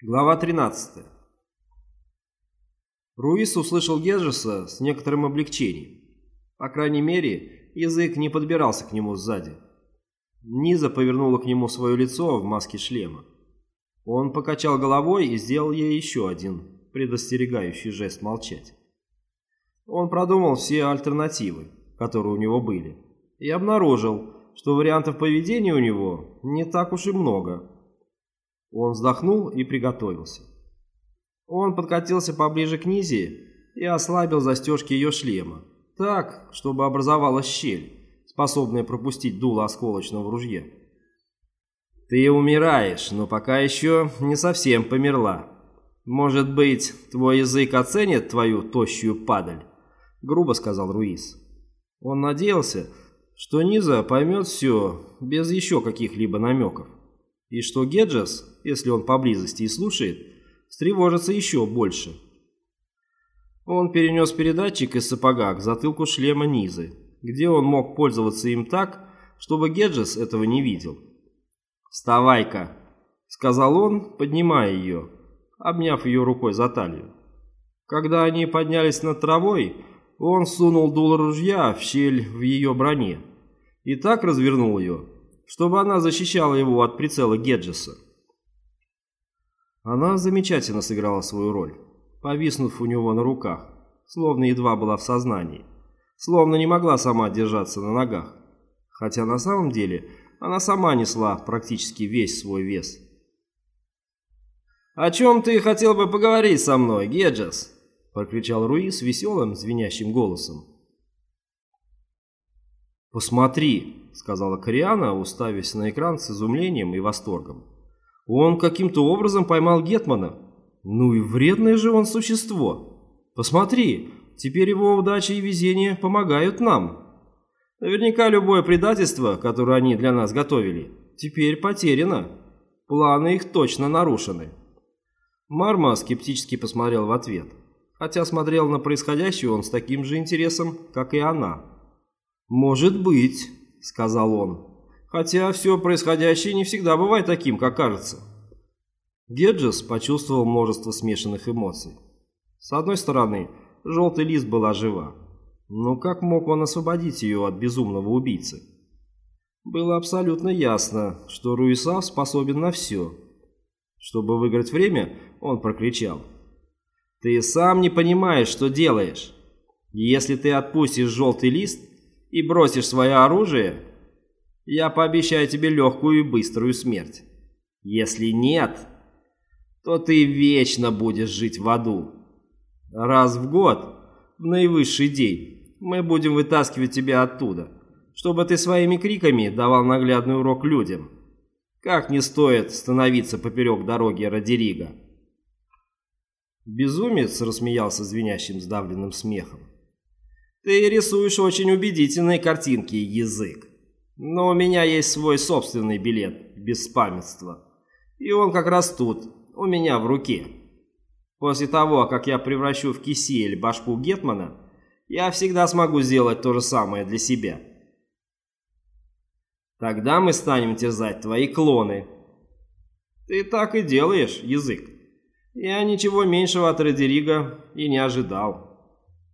Глава 13. Руис услышал Геджеса с некоторым облегчением. По крайней мере, язык не подбирался к нему сзади. Низа повернула к нему свое лицо в маске шлема. Он покачал головой и сделал ей еще один предостерегающий жест молчать. Он продумал все альтернативы, которые у него были, и обнаружил, что вариантов поведения у него не так уж и много – он вздохнул и приготовился. Он подкатился поближе к Низе и ослабил застежки ее шлема, так, чтобы образовалась щель, способная пропустить дуло осколочного ружья. «Ты умираешь, но пока еще не совсем померла. Может быть, твой язык оценит твою тощую падаль?» — грубо сказал Руис. Он надеялся, что Низа поймет все без еще каких-либо намеков и что Геджес, если он поблизости и слушает, встревожится еще больше. Он перенес передатчик из сапога к затылку шлема Низы, где он мог пользоваться им так, чтобы Геджес этого не видел. «Вставай-ка», — сказал он, поднимая ее, обняв ее рукой за талию. Когда они поднялись над травой, он сунул дуло ружья в щель в ее броне и так развернул ее, чтобы она защищала его от прицела Геджеса. Она замечательно сыграла свою роль, повиснув у него на руках, словно едва была в сознании, словно не могла сама держаться на ногах, хотя на самом деле она сама несла практически весь свой вес. «О чем ты хотел бы поговорить со мной, Геджес?» – прокричал Руис веселым, звенящим голосом. «Посмотри», — сказала Кориана, уставясь на экран с изумлением и восторгом. «Он каким-то образом поймал Гетмана. Ну и вредное же он существо. Посмотри, теперь его удача и везение помогают нам. Наверняка любое предательство, которое они для нас готовили, теперь потеряно. Планы их точно нарушены». Марма скептически посмотрел в ответ, хотя смотрел на происходящее он с таким же интересом, как и она. «Может быть», — сказал он, «хотя все происходящее не всегда бывает таким, как кажется». Геджес почувствовал множество смешанных эмоций. С одной стороны, желтый лист была жива. Но как мог он освободить ее от безумного убийцы? Было абсолютно ясно, что Руисав способен на все. Чтобы выиграть время, он прокричал. «Ты сам не понимаешь, что делаешь. Если ты отпустишь желтый лист, и бросишь свое оружие, я пообещаю тебе легкую и быструю смерть. Если нет, то ты вечно будешь жить в аду. Раз в год, в наивысший день, мы будем вытаскивать тебя оттуда, чтобы ты своими криками давал наглядный урок людям. Как не стоит становиться поперек дороги Родерига. Безумец рассмеялся звенящим сдавленным смехом. Ты рисуешь очень убедительные картинки, язык. Но у меня есть свой собственный билет беспамятства. И он как раз тут, у меня в руке. После того, как я превращу в кисель башку Гетмана, я всегда смогу сделать то же самое для себя. Тогда мы станем терзать твои клоны. Ты так и делаешь, язык. Я ничего меньшего от Родерига и не ожидал.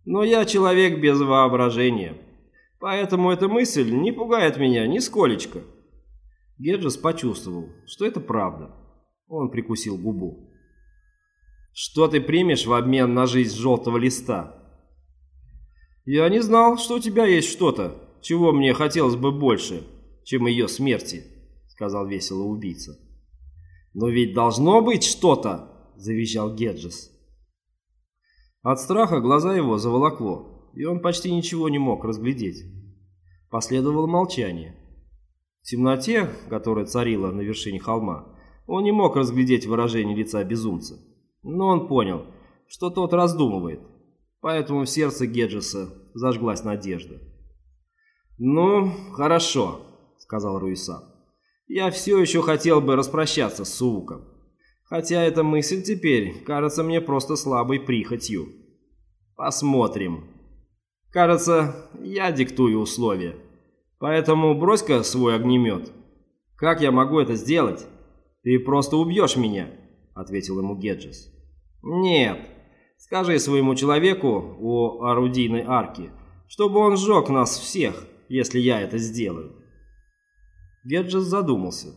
Но я человек без воображения, поэтому эта мысль не пугает меня нисколечко. Геджес почувствовал, что это правда. Он прикусил губу. «Что ты примешь в обмен на жизнь желтого листа?» «Я не знал, что у тебя есть что-то, чего мне хотелось бы больше, чем ее смерти», — сказал весело убийца. «Но ведь должно быть что-то!» — завизжал Геджес. От страха глаза его заволокло, и он почти ничего не мог разглядеть. Последовало молчание. В темноте, которая царила на вершине холма, он не мог разглядеть выражение лица безумца. Но он понял, что тот раздумывает, поэтому в сердце Геджеса зажглась надежда. «Ну, хорошо», — сказал Руисан. «Я все еще хотел бы распрощаться с Сууком. Хотя эта мысль теперь кажется мне просто слабой прихотью. Посмотрим. Кажется, я диктую условия. Поэтому брось-ка свой огнемет. Как я могу это сделать? Ты просто убьешь меня. ответил ему Геджес. «Нет. Скажи своему человеку у орудийной арки, чтобы он сжег нас всех, если я это сделаю». Геджес задумался.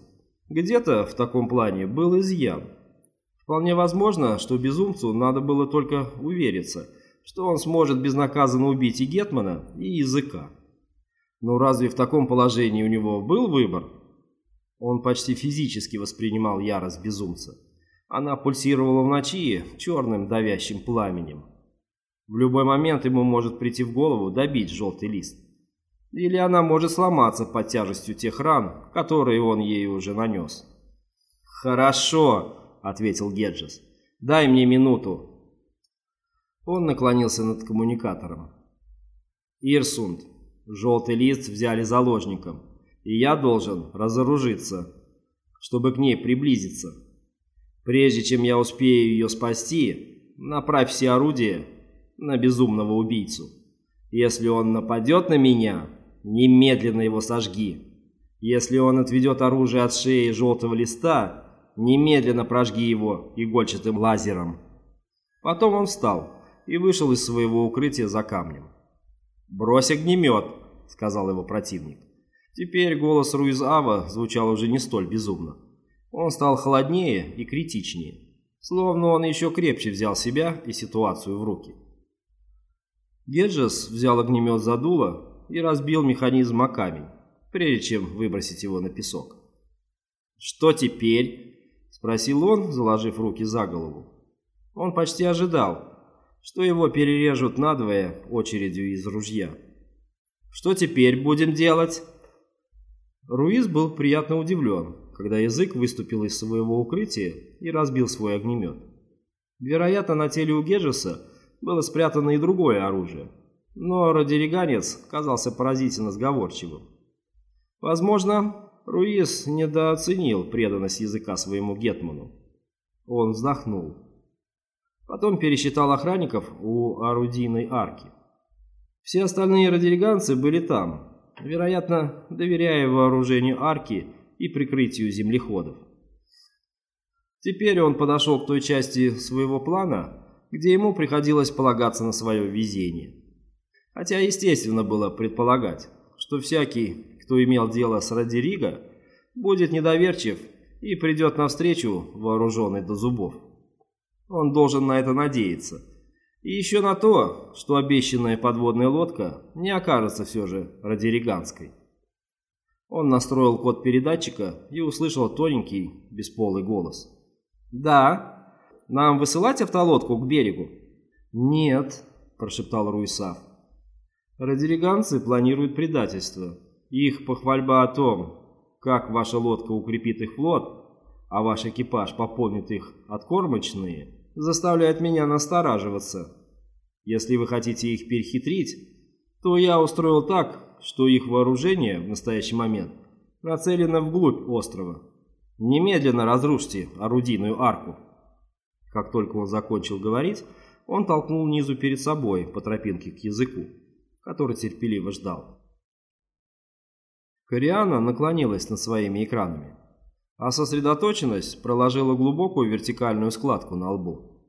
Где-то в таком плане был изъян. Вполне возможно, что безумцу надо было только увериться, что он сможет безнаказанно убить и Гетмана, и языка. Но разве в таком положении у него был выбор? Он почти физически воспринимал ярость безумца. Она пульсировала в ночи черным давящим пламенем. В любой момент ему может прийти в голову добить желтый лист. Или она может сломаться под тяжестью тех ран, которые он ей уже нанес. «Хорошо», — ответил Геджес. «Дай мне минуту». Он наклонился над коммуникатором. «Ирсунд, желтый лист взяли заложником, и я должен разоружиться, чтобы к ней приблизиться». Прежде чем я успею ее спасти, направь все орудия на безумного убийцу. Если он нападет на меня, немедленно его сожги. Если он отведет оружие от шеи желтого листа, немедленно прожги его игольчатым лазером. Потом он встал и вышел из своего укрытия за камнем. «Брось огнемет», — сказал его противник. Теперь голос Руизава звучал уже не столь безумно. Он стал холоднее и критичнее, словно он еще крепче взял себя и ситуацию в руки. Геджес взял огнемет за дуло и разбил механизм о камень, прежде чем выбросить его на песок. «Что теперь?» – спросил он, заложив руки за голову. Он почти ожидал, что его перережут надвое очередью из ружья. «Что теперь будем делать?» Руиз был приятно удивлен, когда язык выступил из своего укрытия и разбил свой огнемет. Вероятно, на теле у Геджеса было спрятано и другое оружие, но радириганец казался поразительно сговорчивым. Возможно, Руис недооценил преданность языка своему гетману. Он вздохнул. Потом пересчитал охранников у орудийной арки. Все остальные радириганцы были там, вероятно, доверяя вооружению арки и прикрытию землеходов. Теперь он подошел к той части своего плана, где ему приходилось полагаться на свое везение. Хотя естественно было предполагать, что всякий, кто имел дело с Радирига, будет недоверчив и придет навстречу вооруженный до зубов. Он должен на это надеяться. И еще на то, что обещанная подводная лодка не окажется все же радириганской. Он настроил код передатчика и услышал тоненький, бесполый голос. «Да. Нам высылать автолодку к берегу?» «Нет», – прошептал Руисав. «Радириганцы планируют предательство. Их похвальба о том, как ваша лодка укрепит их флот, а ваш экипаж пополнит их откормочные, заставляет меня настораживаться. Если вы хотите их перехитрить, то я устроил так, что их вооружение в настоящий момент нацелено вглубь острова. Немедленно разрушьте орудийную арку. Как только он закончил говорить, он толкнул низу перед собой по тропинке к языку, который терпеливо ждал. Кориана наклонилась над своими экранами, а сосредоточенность проложила глубокую вертикальную складку на лбу.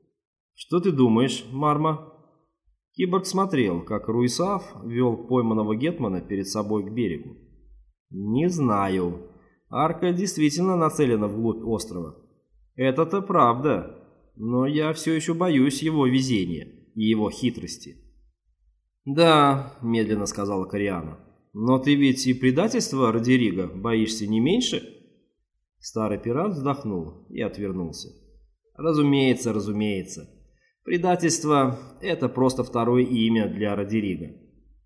«Что ты думаешь, Марма?» Киборг смотрел, как Руисав вел пойманного Гетмана перед собой к берегу. «Не знаю. Арка действительно нацелена вглубь острова. Это-то правда, но я все еще боюсь его везения и его хитрости». «Да», — медленно сказала Кориана, — «но ты ведь и предательства Родерига боишься не меньше?» Старый пират вздохнул и отвернулся. «Разумеется, разумеется». Предательство – это просто второе имя для Родерига.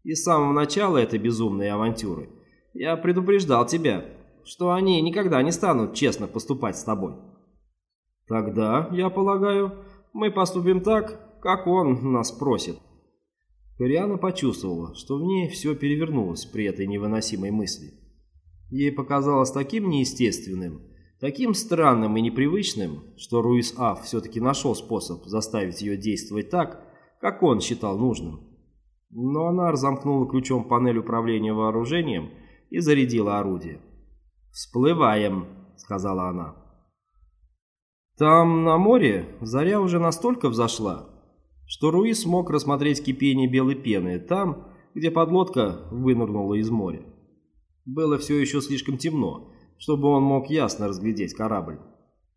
И с самого начала этой безумной авантюры я предупреждал тебя, что они никогда не станут честно поступать с тобой. Тогда, я полагаю, мы поступим так, как он нас просит. Кориана почувствовала, что в ней все перевернулось при этой невыносимой мысли. Ей показалось таким неестественным, Таким странным и непривычным, что Руис Аф все-таки нашел способ заставить ее действовать так, как он считал нужным. Но она разомкнула ключом панель управления вооружением и зарядила орудие. «Всплываем», — сказала она. Там, на море, заря уже настолько взошла, что Руис смог рассмотреть кипение белой пены там, где подлодка вынырнула из моря. Было все еще слишком темно, чтобы он мог ясно разглядеть корабль.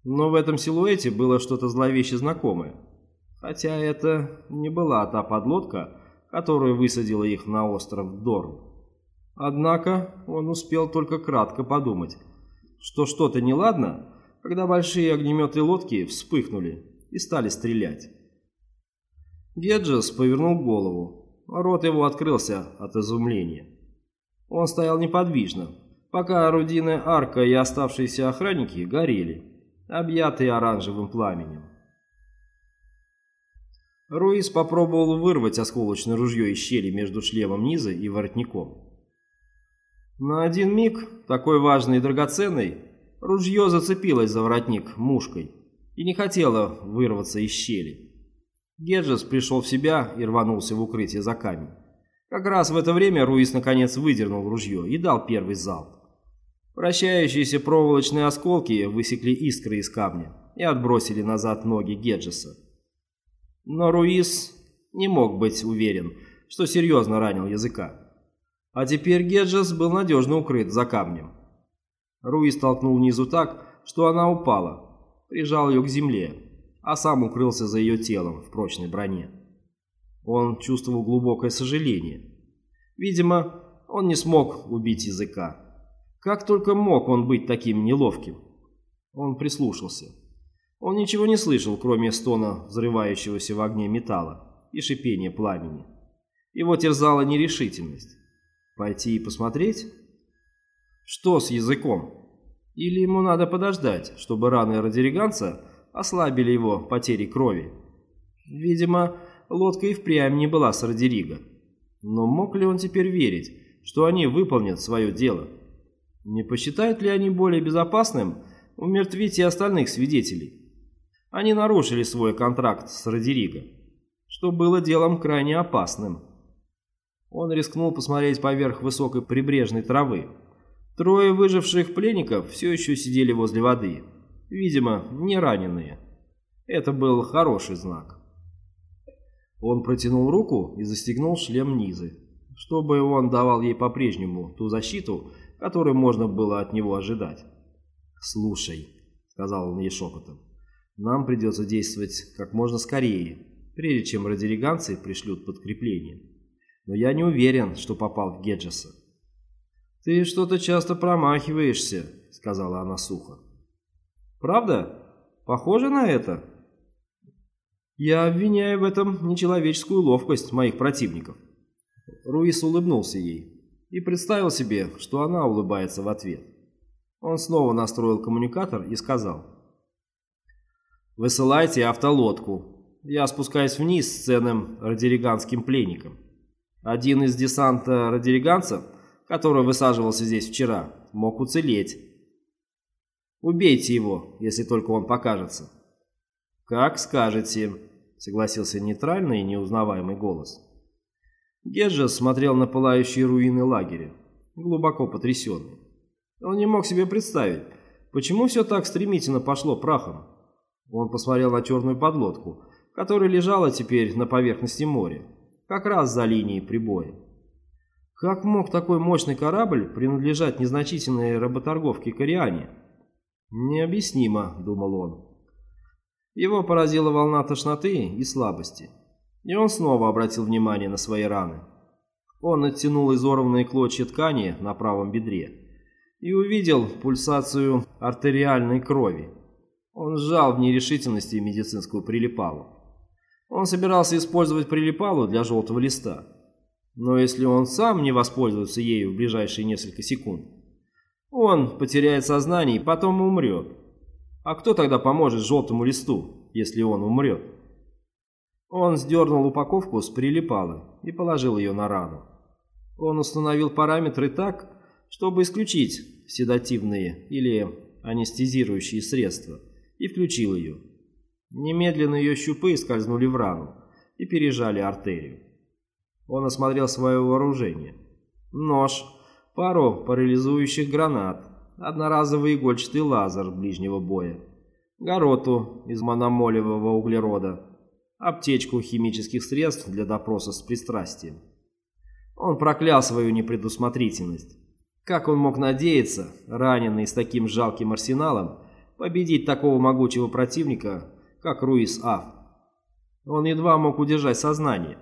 Но в этом силуэте было что-то зловеще знакомое. Хотя это не была та подлодка, которая высадила их на остров Дорн. Однако он успел только кратко подумать, что что-то неладно, когда большие огнеметы лодки вспыхнули и стали стрелять. Геджес повернул голову, рот его открылся от изумления. Он стоял неподвижно, пока орудийная арка и оставшиеся охранники горели, объятые оранжевым пламенем. Руис попробовал вырвать осколочное ружье из щели между шлемом низа и воротником. На один миг, такой важный и драгоценный, ружье зацепилось за воротник мушкой и не хотело вырваться из щели. Геджес пришел в себя и рванулся в укрытие за камень. Как раз в это время Руис наконец выдернул ружье и дал первый залп. Вращающиеся проволочные осколки высекли искры из камня и отбросили назад ноги Геджеса. Но Руис не мог быть уверен, что серьезно ранил языка. А теперь Геджес был надежно укрыт за камнем. Руис толкнул низу так, что она упала, прижал ее к земле, а сам укрылся за ее телом в прочной броне. Он чувствовал глубокое сожаление. Видимо, он не смог убить языка. Как только мог он быть таким неловким? Он прислушался. Он ничего не слышал, кроме стона взрывающегося в огне металла и шипения пламени. Его терзала нерешительность. Пойти и посмотреть? Что с языком? Или ему надо подождать, чтобы раны радириганца ослабили его потери крови? Видимо, лодка и впрямь не была с радирига. Но мог ли он теперь верить, что они выполнят свое дело? Не посчитают ли они более безопасным умертвить и остальных свидетелей? Они нарушили свой контракт с Родериго, что было делом крайне опасным. Он рискнул посмотреть поверх высокой прибрежной травы. Трое выживших пленников все еще сидели возле воды, видимо, не раненые. Это был хороший знак. Он протянул руку и застегнул шлем Низы, чтобы он давал ей по-прежнему ту защиту, которую можно было от него ожидать. «Слушай», — сказал он ей шепотом, нам придется действовать как можно скорее, прежде чем радиориганцы пришлют подкрепление. Но я не уверен, что попал в Геджеса. «Ты что-то часто промахиваешься», — сказала она сухо. «Правда? Похоже на это?» «Я обвиняю в этом нечеловеческую ловкость моих противников». Руис улыбнулся ей и представил себе, что она улыбается в ответ. Он снова настроил коммуникатор и сказал Высылайте автолодку. Я спускаюсь вниз с ценным радириганским пленником. Один из десанта радириганцев, который высаживался здесь вчера, мог уцелеть. Убейте его, если только он покажется. Как скажете, согласился нейтральный и неузнаваемый голос. Геджес смотрел на пылающие руины лагеря, глубоко потрясенный. Он не мог себе представить, почему все так стремительно пошло прахом. Он посмотрел на черную подлодку, которая лежала теперь на поверхности моря, как раз за линией прибоя. Как мог такой мощный корабль принадлежать незначительной работорговке Кориане? Необъяснимо, думал он. Его поразила волна тошноты и слабости. И он снова обратил внимание на свои раны. Он оттянул изорванные клочья ткани на правом бедре и увидел пульсацию артериальной крови. Он сжал в нерешительности медицинскую прилипалу. Он собирался использовать прилипалу для желтого листа. Но если он сам не воспользуется ею в ближайшие несколько секунд, он потеряет сознание и потом умрет. А кто тогда поможет желтому листу, если он умрет? Он сдернул упаковку с прилипалы и положил ее на рану. Он установил параметры так, чтобы исключить седативные или анестезирующие средства и включил ее. Немедленно ее щупы скользнули в рану и пережали артерию. Он осмотрел свое вооружение. Нож, пару парализующих гранат, одноразовый игольчатый лазер ближнего боя, гороту из мономолевого углерода, аптечку химических средств для допроса с пристрастием. Он проклял свою непредусмотрительность. Как он мог надеяться, раненый с таким жалким арсеналом, победить такого могучего противника, как Руис Аф? Он едва мог удержать сознание.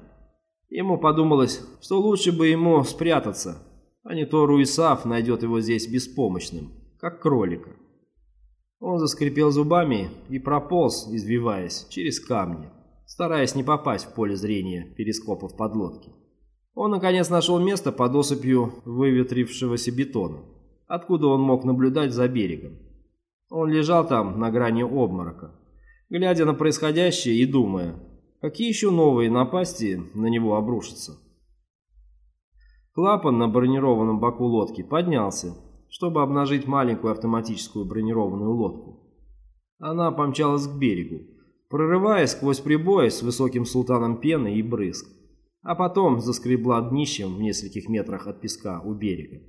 Ему подумалось, что лучше бы ему спрятаться, а не то Руисав найдет его здесь беспомощным, как кролика. Он заскрипел зубами и прополз, извиваясь, через камни, стараясь не попасть в поле зрения перископов подлодки. Он, наконец, нашел место под осыпью выветрившегося бетона, откуда он мог наблюдать за берегом. Он лежал там на грани обморока, глядя на происходящее и думая, какие еще новые напасти на него обрушатся. Клапан на бронированном боку лодки поднялся, чтобы обнажить маленькую автоматическую бронированную лодку. Она помчалась к берегу, прорываясь сквозь прибой с высоким султаном пены и брызг, а потом заскребла днищем в нескольких метрах от песка у берега.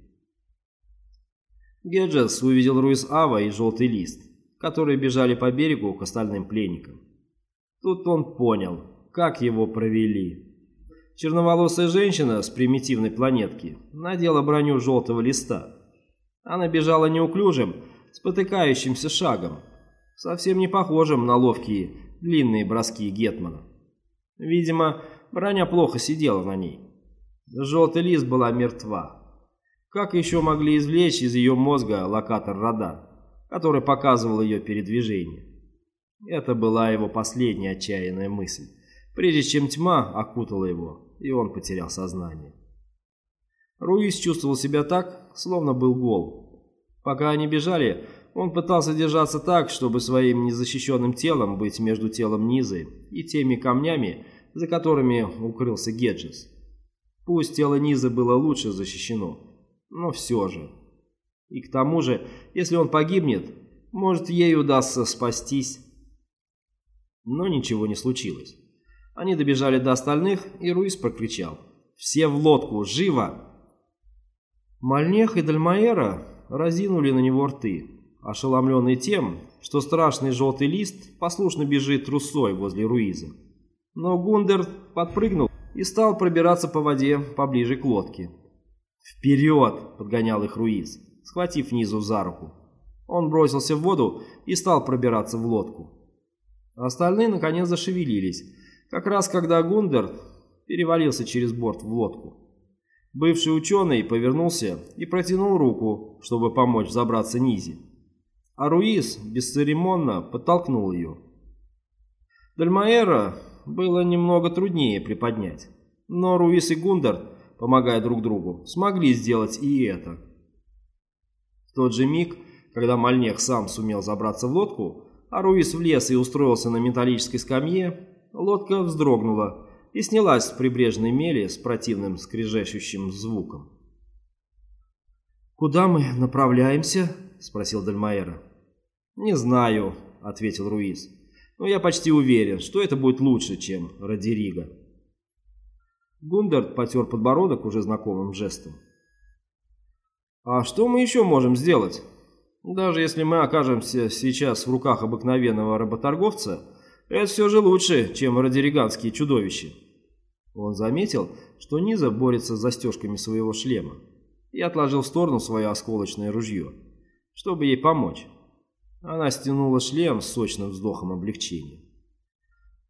Геджес увидел Руис Ава и Желтый Лист, которые бежали по берегу к остальным пленникам. Тут он понял, как его провели. Черноволосая женщина с примитивной планетки надела броню желтого листа. Она бежала неуклюжим, спотыкающимся шагом, совсем не похожим на ловкие длинные броски Гетмана. Видимо, броня плохо сидела на ней. Желтый лист была мертва. Как еще могли извлечь из ее мозга локатор-радар, который показывал ее передвижение? Это была его последняя отчаянная мысль, прежде чем тьма окутала его, и он потерял сознание. Руис чувствовал себя так, словно был гол. Пока они бежали, он пытался держаться так, чтобы своим незащищенным телом быть между телом Низы и теми камнями, за которыми укрылся Геджис. Пусть тело Низы было лучше защищено, но все же. И к тому же, если он погибнет, может ей удастся спастись. Но ничего не случилось. Они добежали до остальных, и Руис прокричал. «Все в лодку! Живо!» Мальнех и Дальмаэра разинули на него рты, ошеломленные тем, что страшный желтый лист послушно бежит трусой возле Руиза. Но Гундер подпрыгнул и стал пробираться по воде поближе к лодке. «Вперед!» – подгонял их Руиз, схватив Низу за руку. Он бросился в воду и стал пробираться в лодку. Остальные наконец зашевелились, как раз когда Гундер перевалился через борт в лодку. Бывший ученый повернулся и протянул руку, чтобы помочь забраться Низе. А Руис бесцеремонно подтолкнул ее. Дальмаэра было немного труднее приподнять, но Руис и Гундер, помогая друг другу, смогли сделать и это. В тот же миг, когда Мальнех сам сумел забраться в лодку, а Руис влез и устроился на металлической скамье, лодка вздрогнула и снялась с прибрежной мели с противным скрежещущим звуком. «Куда мы направляемся?» — спросил Дальмаэра. «Не знаю», — ответил Руиз. «Но я почти уверен, что это будет лучше, чем Радирига». Гундард потер подбородок уже знакомым жестом. «А что мы еще можем сделать? Даже если мы окажемся сейчас в руках обыкновенного работорговца, это все же лучше, чем радириганские чудовища». Он заметил, что Низа борется с застежками своего шлема и отложил в сторону свое осколочное ружье, чтобы ей помочь. Она стянула шлем с сочным вздохом облегчения.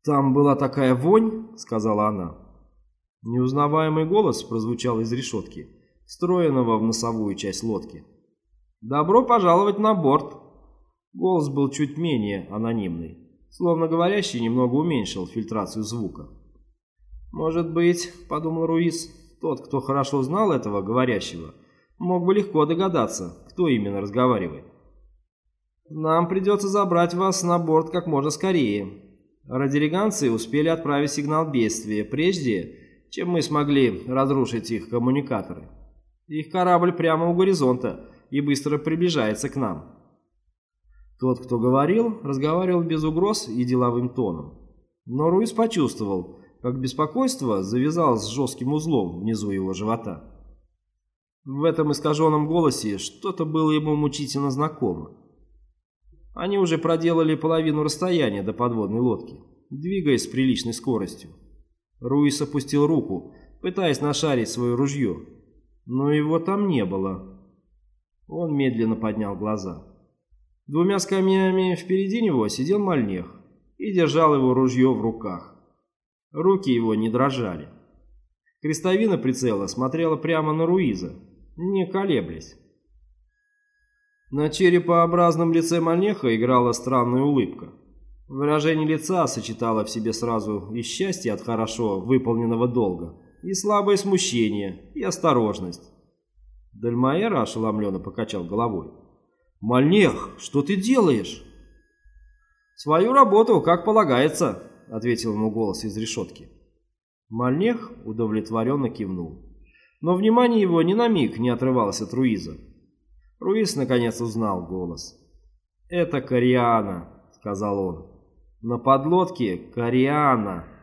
«Там была такая вонь», — сказала она. Неузнаваемый голос прозвучал из решетки, встроенного в носовую часть лодки. «Добро пожаловать на борт!» Голос был чуть менее анонимный, словно говорящий немного уменьшил фильтрацию звука. «Может быть, — подумал Руис, — тот, кто хорошо знал этого говорящего, мог бы легко догадаться, кто именно разговаривает. Нам придется забрать вас на борт как можно скорее. Радириганцы успели отправить сигнал бедствия, прежде чем мы смогли разрушить их коммуникаторы. Их корабль прямо у горизонта и быстро приближается к нам». Тот, кто говорил, разговаривал без угроз и деловым тоном. Но Руис почувствовал, как беспокойство завязалось с жестким узлом внизу его живота. В этом искаженном голосе что-то было ему мучительно знакомо. Они уже проделали половину расстояния до подводной лодки, двигаясь с приличной скоростью. Руис опустил руку, пытаясь нашарить свое ружье, но его там не было. Он медленно поднял глаза. Двумя скамьями впереди него сидел Мальнех и держал его ружье в руках. Руки его не дрожали. Крестовина прицела смотрела прямо на Руиза, не колеблясь. На черепообразном лице Манеха играла странная улыбка. Выражение лица сочетало в себе сразу и счастье от хорошо выполненного долга, и слабое смущение, и осторожность. Дальмаэра ошеломленно покачал головой. «Мальнех, что ты делаешь?» «Свою работу, как полагается», — ответил ему голос из решетки. Мальнех удовлетворенно кивнул. Но внимание его ни на миг не отрывалось от Руиза. Руис наконец узнал голос. «Это Кориана», — сказал он. «На подлодке Кориана».